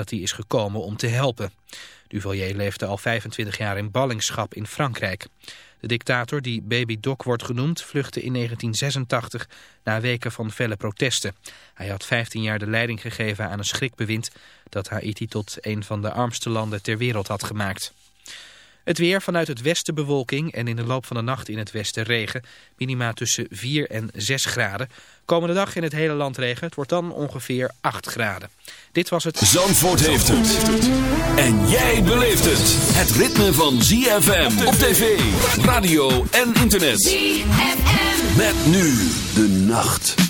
dat hij is gekomen om te helpen. Duvalier leefde al 25 jaar in ballingschap in Frankrijk. De dictator, die Baby Doc wordt genoemd, vluchtte in 1986 na weken van felle protesten. Hij had 15 jaar de leiding gegeven aan een schrikbewind dat Haiti tot een van de armste landen ter wereld had gemaakt. Het weer vanuit het westen bewolking en in de loop van de nacht in het westen regen. Minima tussen 4 en 6 graden. Komende dag in het hele land regen. Het wordt dan ongeveer 8 graden. Dit was het... Zandvoort heeft het. En jij beleeft het. Het ritme van ZFM op tv, radio en internet. ZFM. Met nu de nacht.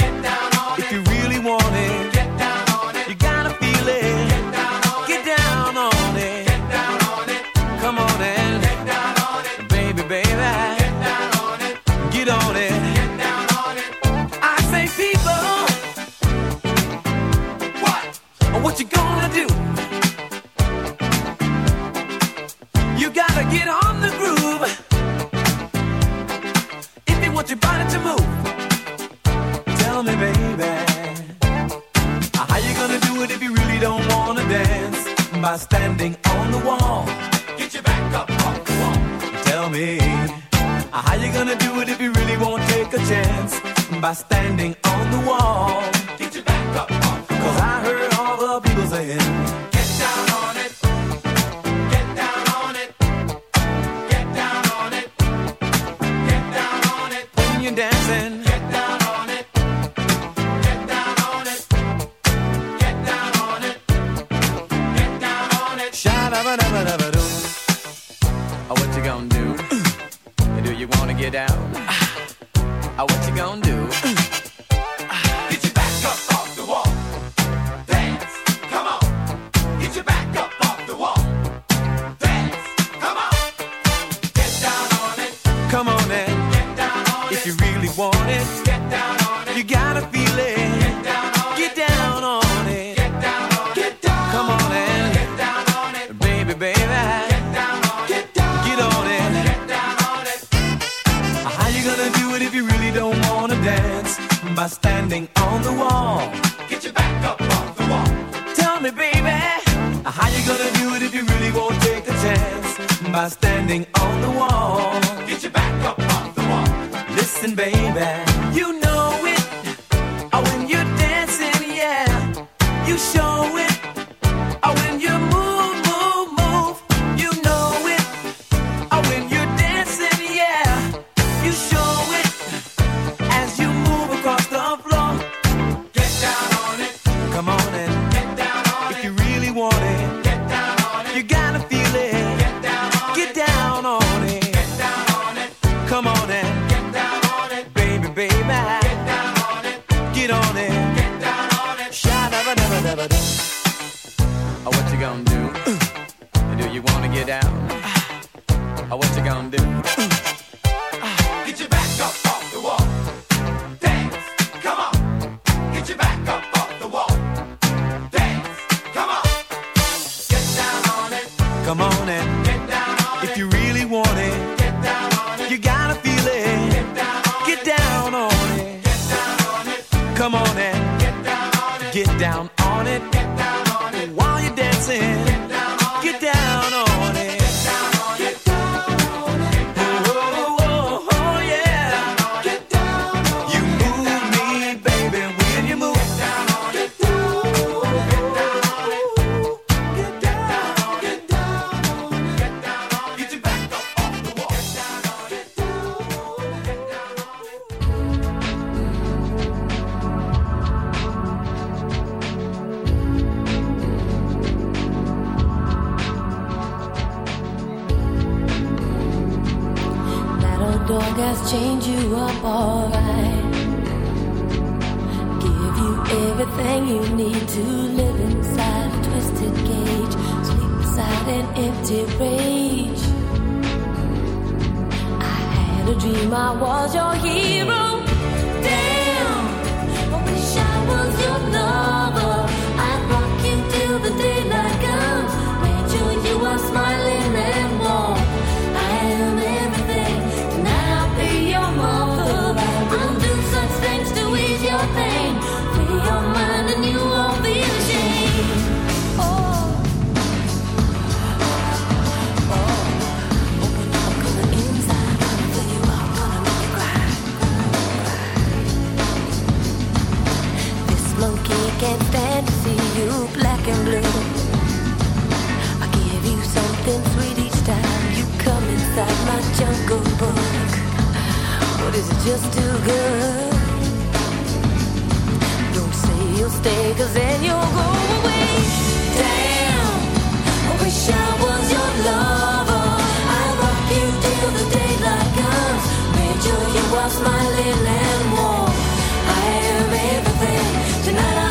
to dream I was your hero. Damn, I wish I was your love. Is it just too good? Don't say you'll stay Cause then you'll go away. Damn I wish I was your lover. I'd rock you till the daylight comes. Made sure you are smiling and warm. I am everything. Tonight I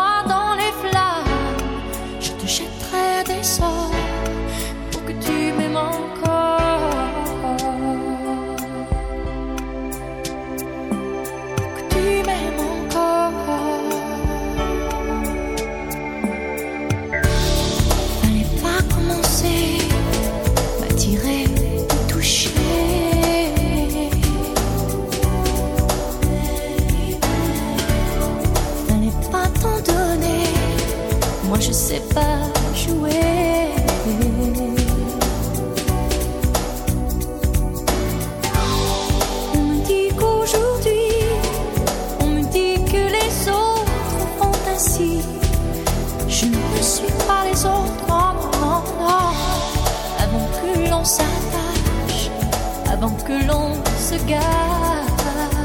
se gâche.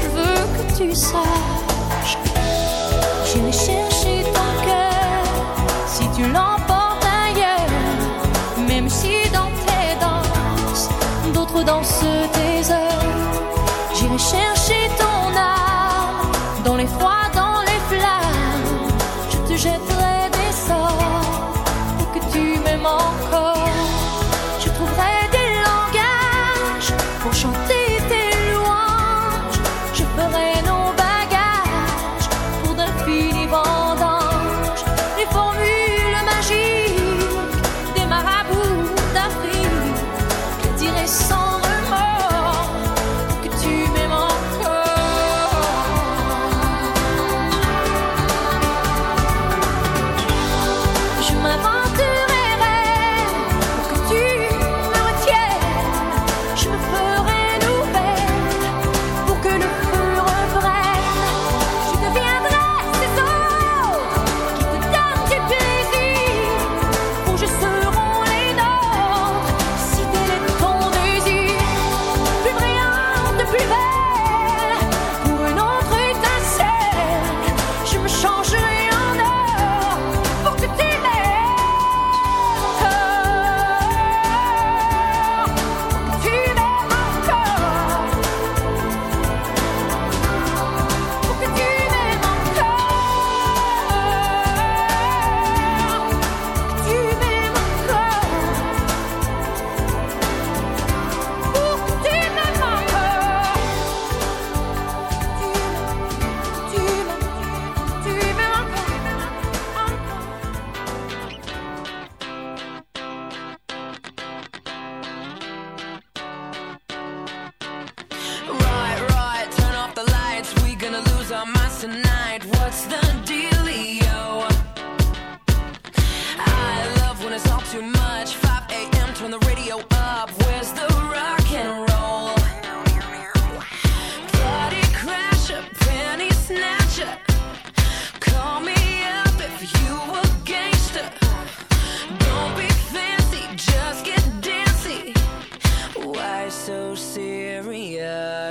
Je veux que tu saches.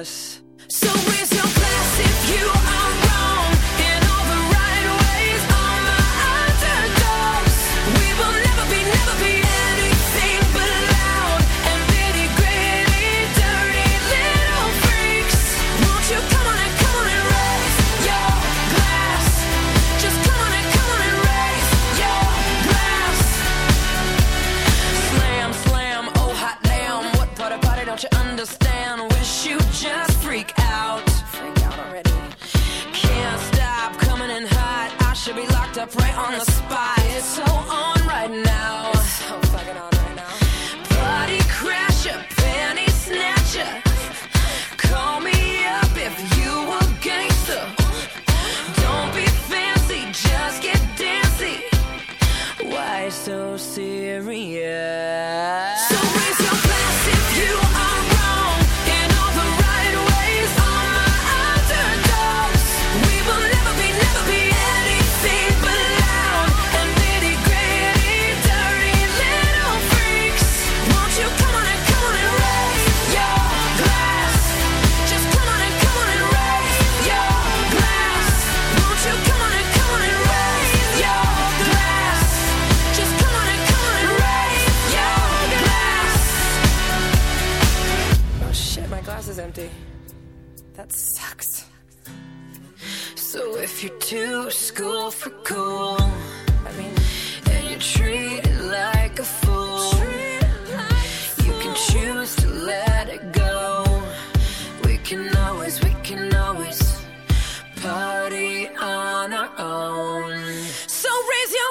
us party on our own. So raise your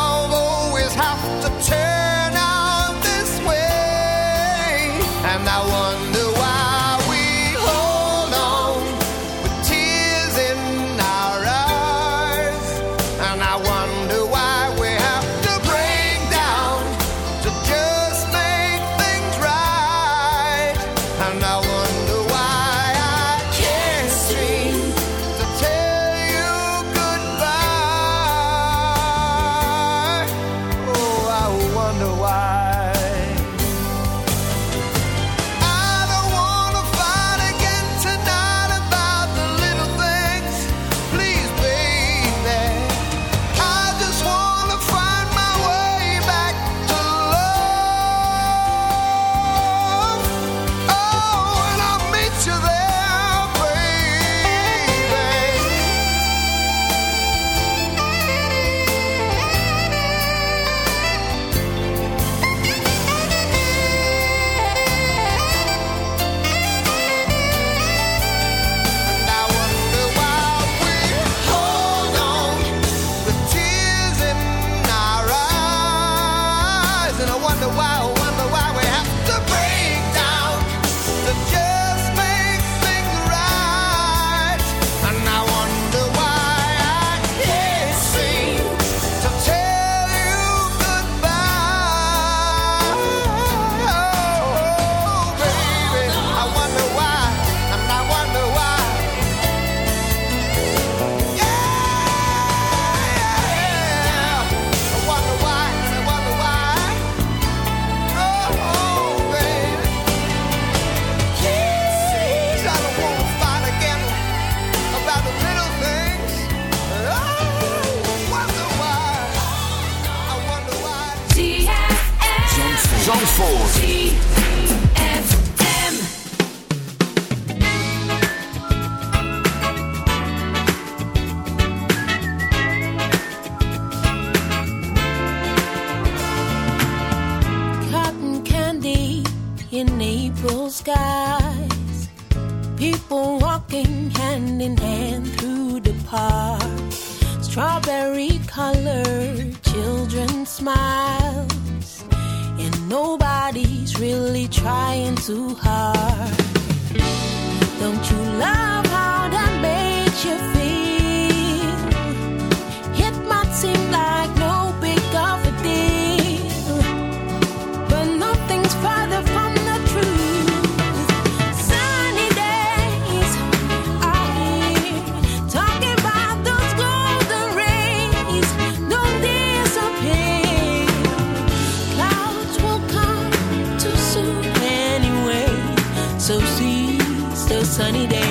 sunny day.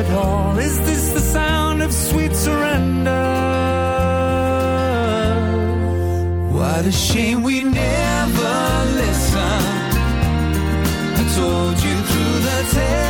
at all? Is this the sound of sweet surrender? Why the shame we never listen? I told you through the tale.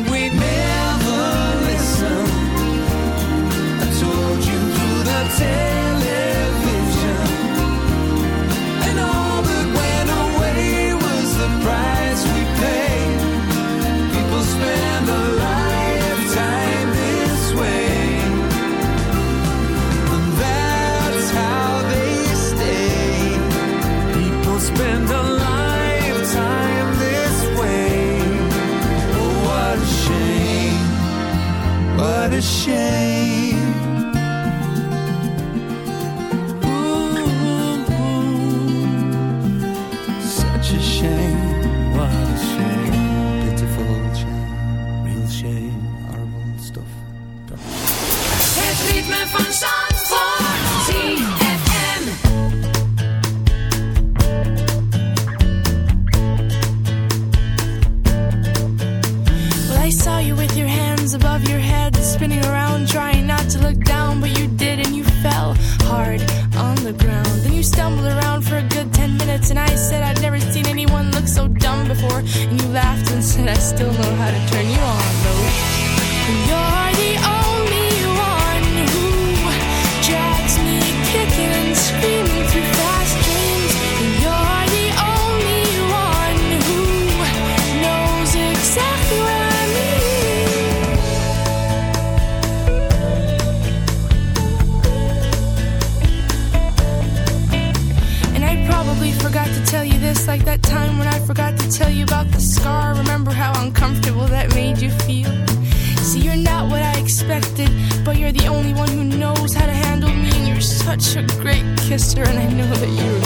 We never What still know how to turn you on though. You're the only one who drags me kicking and screaming through fast dreams. You're the only one who knows exactly what I mean. And I probably forgot to tell you this, like that time when I forgot to tell you about the you're the only one who knows how to handle me, and you're such a great kisser, and I know that you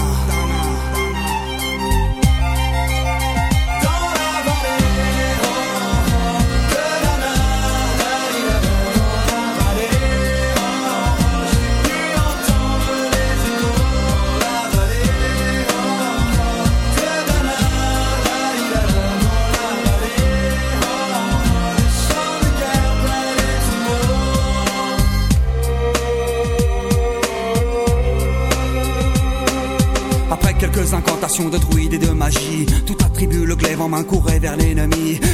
Les vents mains couraient vers l'ennemi.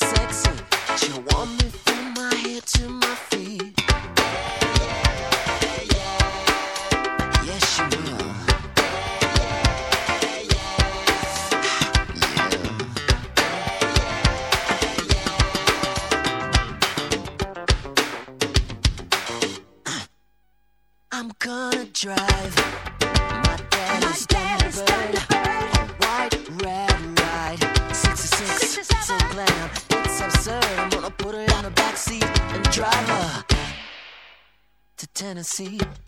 said Tennessee.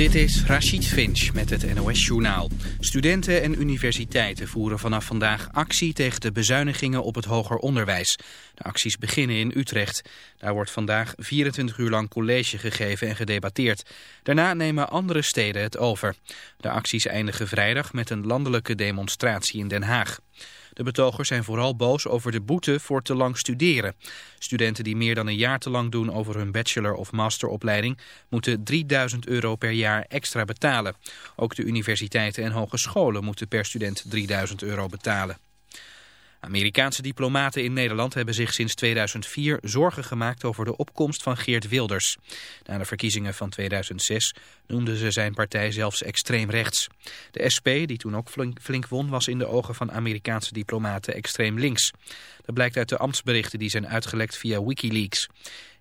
Dit is Rachid Finch met het NOS-journaal. Studenten en universiteiten voeren vanaf vandaag actie tegen de bezuinigingen op het hoger onderwijs. De acties beginnen in Utrecht. Daar wordt vandaag 24 uur lang college gegeven en gedebatteerd. Daarna nemen andere steden het over. De acties eindigen vrijdag met een landelijke demonstratie in Den Haag. De betogers zijn vooral boos over de boete voor te lang studeren. Studenten die meer dan een jaar te lang doen over hun bachelor- of masteropleiding... moeten 3000 euro per jaar extra betalen. Ook de universiteiten en hogescholen moeten per student 3000 euro betalen. Amerikaanse diplomaten in Nederland hebben zich sinds 2004 zorgen gemaakt over de opkomst van Geert Wilders. Na de verkiezingen van 2006 noemden ze zijn partij zelfs extreem rechts. De SP, die toen ook flink, flink won, was in de ogen van Amerikaanse diplomaten extreem links. Dat blijkt uit de ambtsberichten die zijn uitgelekt via Wikileaks.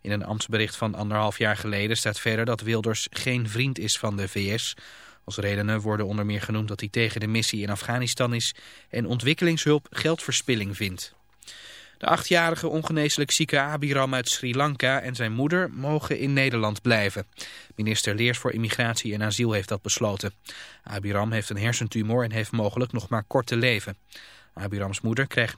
In een ambtsbericht van anderhalf jaar geleden staat verder dat Wilders geen vriend is van de VS... Als redenen worden onder meer genoemd dat hij tegen de missie in Afghanistan is en ontwikkelingshulp geldverspilling vindt. De achtjarige ongeneeslijk zieke Abiram uit Sri Lanka en zijn moeder mogen in Nederland blijven. Minister Leers voor Immigratie en Asiel heeft dat besloten. Abiram heeft een hersentumor en heeft mogelijk nog maar kort te leven. Abirams moeder krijgt